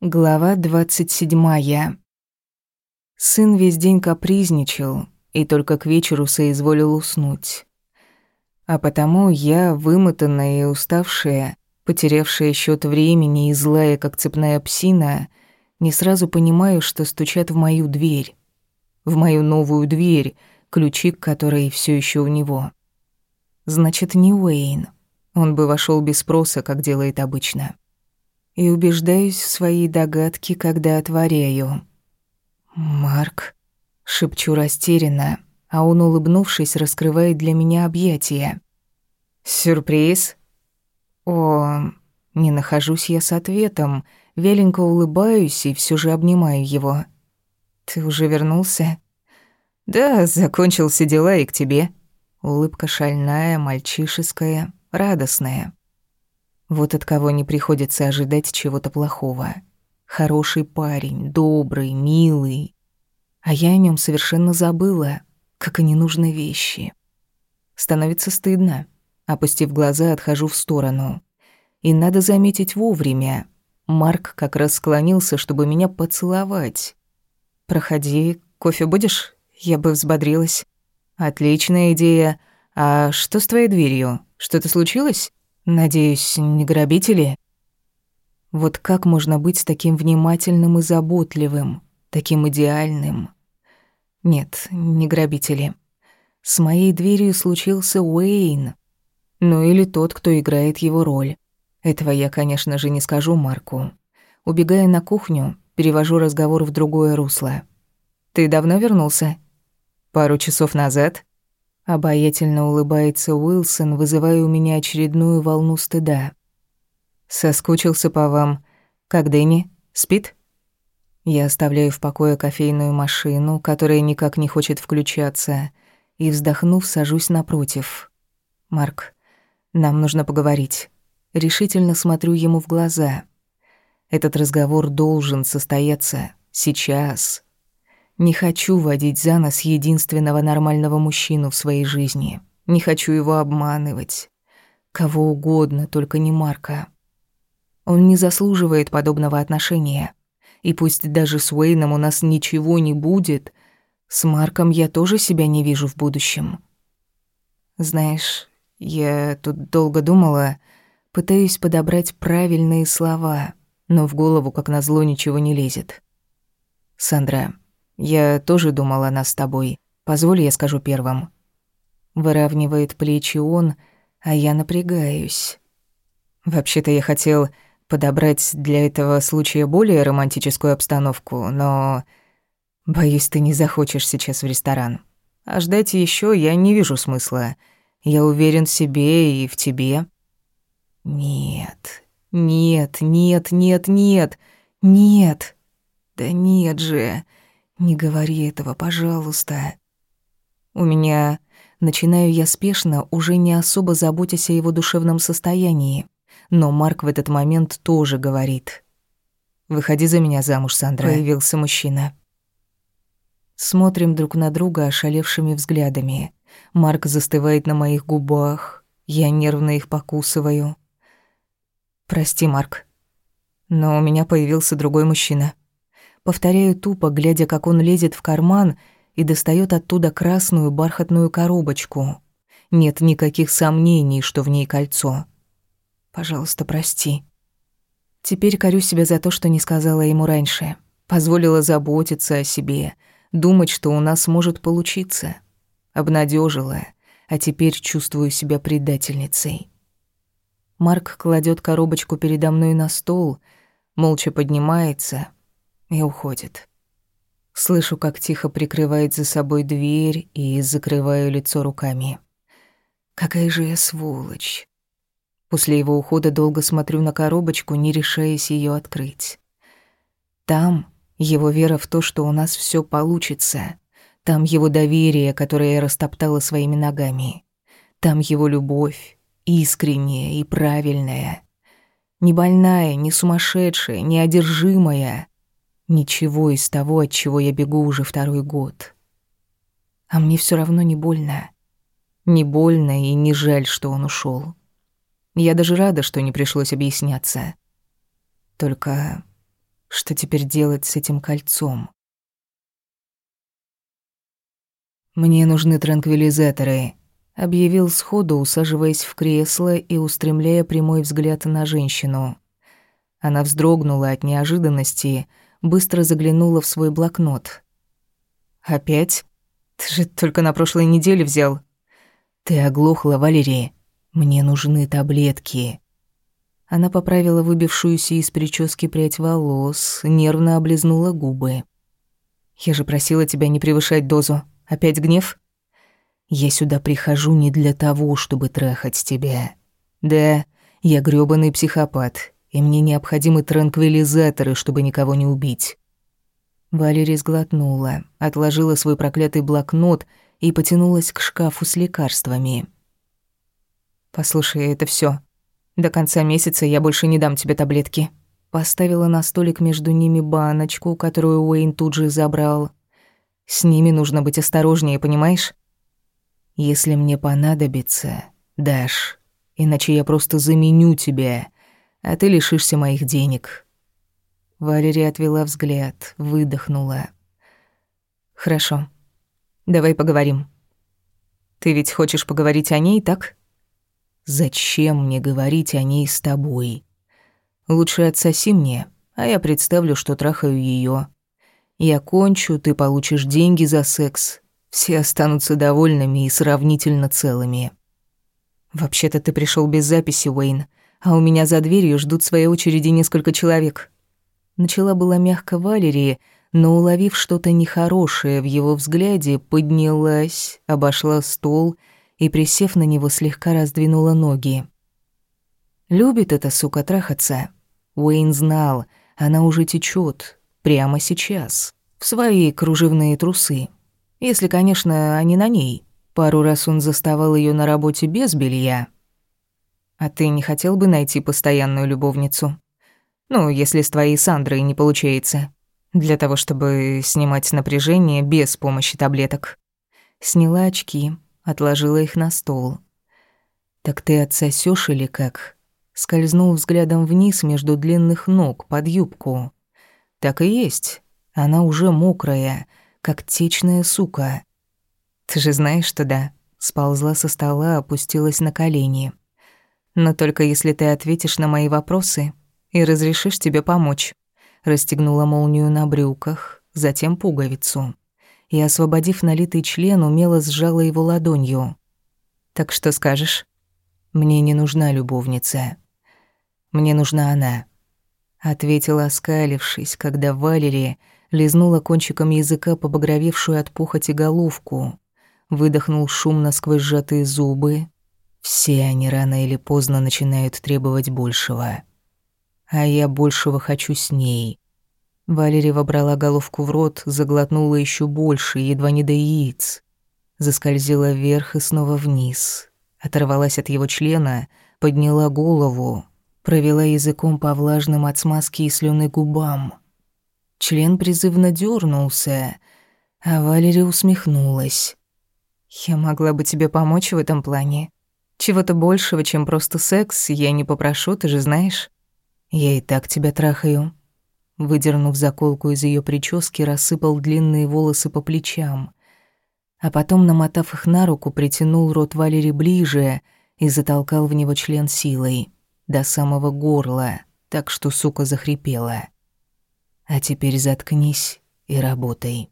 Глава двадцать седьмая. Сын весь день капризничал и только к вечеру соизволил уснуть. А потому я, вымотанная и уставшая, потерявшая счет времени и злая, как цепная псина, не сразу понимаю, что стучат в мою дверь. В мою новую дверь, ключи к которой все еще у него. Значит, не Уэйн. Он бы вошел без спроса, как делает обычно и убеждаюсь в своей догадке, когда отворяю. «Марк», — шепчу растерянно, а он, улыбнувшись, раскрывает для меня объятия. «Сюрприз?» «О, не нахожусь я с ответом, веленько улыбаюсь и все же обнимаю его. Ты уже вернулся?» «Да, закончился дела и к тебе». Улыбка шальная, мальчишеская, радостная. Вот от кого не приходится ожидать чего-то плохого. Хороший парень, добрый, милый. А я о нем совершенно забыла, как и ненужные вещи. Становится стыдно. Опустив глаза, отхожу в сторону. И надо заметить вовремя. Марк как раз склонился, чтобы меня поцеловать. «Проходи, кофе будешь? Я бы взбодрилась». «Отличная идея. А что с твоей дверью? Что-то случилось?» Надеюсь, не грабители? Вот как можно быть таким внимательным и заботливым, таким идеальным? Нет, не грабители. С моей дверью случился Уэйн. Ну или тот, кто играет его роль. Этого я, конечно же, не скажу Марку. Убегая на кухню, перевожу разговор в другое русло. «Ты давно вернулся?» «Пару часов назад», Обаятельно улыбается Уилсон, вызывая у меня очередную волну стыда. Соскучился по вам. Как Дэнни? Спит? Я оставляю в покое кофейную машину, которая никак не хочет включаться, и, вздохнув, сажусь напротив. «Марк, нам нужно поговорить». Решительно смотрю ему в глаза. Этот разговор должен состояться сейчас. Не хочу водить за нос единственного нормального мужчину в своей жизни. Не хочу его обманывать. Кого угодно, только не Марка. Он не заслуживает подобного отношения. И пусть даже с Уэйном у нас ничего не будет, с Марком я тоже себя не вижу в будущем. Знаешь, я тут долго думала, пытаюсь подобрать правильные слова, но в голову, как назло, ничего не лезет. Сандра, я тоже думала нас с тобой. Позволь, я скажу первым. Выравнивает плечи он, а я напрягаюсь. Вообще-то я хотел подобрать для этого случая более романтическую обстановку, но... Боюсь, ты не захочешь сейчас в ресторан. А ждать еще я не вижу смысла. Я уверен в себе и в тебе. Нет, нет, нет, нет, нет, нет. Да нет же. «Не говори этого, пожалуйста». У меня... Начинаю я спешно, уже не особо заботясь о его душевном состоянии. Но Марк в этот момент тоже говорит. «Выходи за меня замуж, Сандра», — появился мужчина. Смотрим друг на друга ошалевшими взглядами. Марк застывает на моих губах. Я нервно их покусываю. «Прости, Марк, но у меня появился другой мужчина». Повторяю тупо, глядя, как он лезет в карман и достает оттуда красную бархатную коробочку. Нет никаких сомнений, что в ней кольцо. Пожалуйста, прости. Теперь корю себя за то, что не сказала ему раньше. Позволила заботиться о себе, думать, что у нас может получиться. Обнадежила, а теперь чувствую себя предательницей. Марк кладет коробочку передо мной на стол, молча поднимается, и уходит. Слышу, как тихо прикрывает за собой дверь и закрываю лицо руками. Какая же я сволочь. После его ухода долго смотрю на коробочку, не решаясь ее открыть. Там его вера в то, что у нас все получится. Там его доверие, которое я растоптала своими ногами. Там его любовь, искренняя и правильная. Не больная, не сумасшедшая, не одержимая, Ничего из того, от чего я бегу уже второй год. А мне все равно не больно. Не больно и не жаль, что он ушел. Я даже рада, что не пришлось объясняться. Только Что теперь делать с этим кольцом? «Мне нужны транквилизаторы», — объявил сходу, усаживаясь в кресло и устремляя прямой взгляд на женщину. Она вздрогнула от неожиданности, быстро заглянула в свой блокнот. «Опять? Ты же только на прошлой неделе взял». «Ты оглохла, Валерия. Мне нужны таблетки». Она поправила выбившуюся из прически прядь волос, нервно облизнула губы. «Я же просила тебя не превышать дозу. Опять гнев?» «Я сюда прихожу не для того, чтобы трахать тебя. Да, я грёбаный психопат, и мне необходимы транквилизаторы, чтобы никого не убить». Валерия сглотнула, отложила свой проклятый блокнот и потянулась к шкафу с лекарствами. «Послушай, это все. До конца месяца я больше не дам тебе таблетки». Поставила на столик между ними баночку, которую Уэйн тут же забрал. «С ними нужно быть осторожнее, понимаешь?» «Если мне понадобится, дашь. Иначе я просто заменю тебя, а ты лишишься моих денег». Валерия отвела взгляд, выдохнула. «Хорошо. Давай поговорим. Ты ведь хочешь поговорить о ней, так?» «Зачем мне говорить о ней с тобой? Лучше отсоси мне, а я представлю, что трахаю ее. Я кончу, ты получишь деньги за секс. Все останутся довольными и сравнительно целыми». «Вообще-то ты пришел без записи, Уэйн а у меня за дверью ждут своей очереди несколько человек. Начала была мягко Валерии, но, уловив что-то нехорошее в его взгляде, поднялась, обошла стол и, присев на него, слегка раздвинула ноги. Любит эта сука трахаться. Уэйн знал, она уже течет прямо сейчас, в свои кружевные трусы. Если, конечно, они на ней. Пару раз он заставал ее на работе без белья, а ты не хотел бы найти постоянную любовницу? Ну, если с твоей Сандрой не получается. Для того, чтобы снимать напряжение без помощи таблеток. Сняла очки, отложила их на стол. «Так ты отсосёшь или как?» Скользнул взглядом вниз между длинных ног под юбку. «Так и есть. Она уже мокрая, как течная сука». «Ты же знаешь, что да?» Сползла со стола, опустилась на колени. Но только если ты ответишь на мои вопросы и разрешишь тебе помочь. Расстегнула молнию на брюках, затем пуговицу. И, освободив налитый член, умело сжала его ладонью. «Так что скажешь?» «Мне не нужна любовница. Мне нужна она», — ответила, оскалившись, когда Валерия лизнула кончиком языка побагровевшую от похоти головку, выдохнул шумно сквозь сжатые зубы, все они рано или поздно начинают требовать большего. А я большего хочу с ней. Валерия вобрала головку в рот, заглотнула еще больше, едва не до яиц. Заскользила вверх и снова вниз. Оторвалась от его члена, подняла голову, провела языком по влажным от смазки и слюны губам. Член призывно дернулся, а Валерия усмехнулась. «Я могла бы тебе помочь в этом плане. Чего-то большего, чем просто секс, я не попрошу, ты же знаешь. Я и так тебя трахаю. Выдернув заколку из ее прически, рассыпал длинные волосы по плечам. А потом, намотав их на руку, притянул рот Валери ближе и затолкал в него член силой, до самого горла, так что сука захрипела. А теперь заткнись и работай.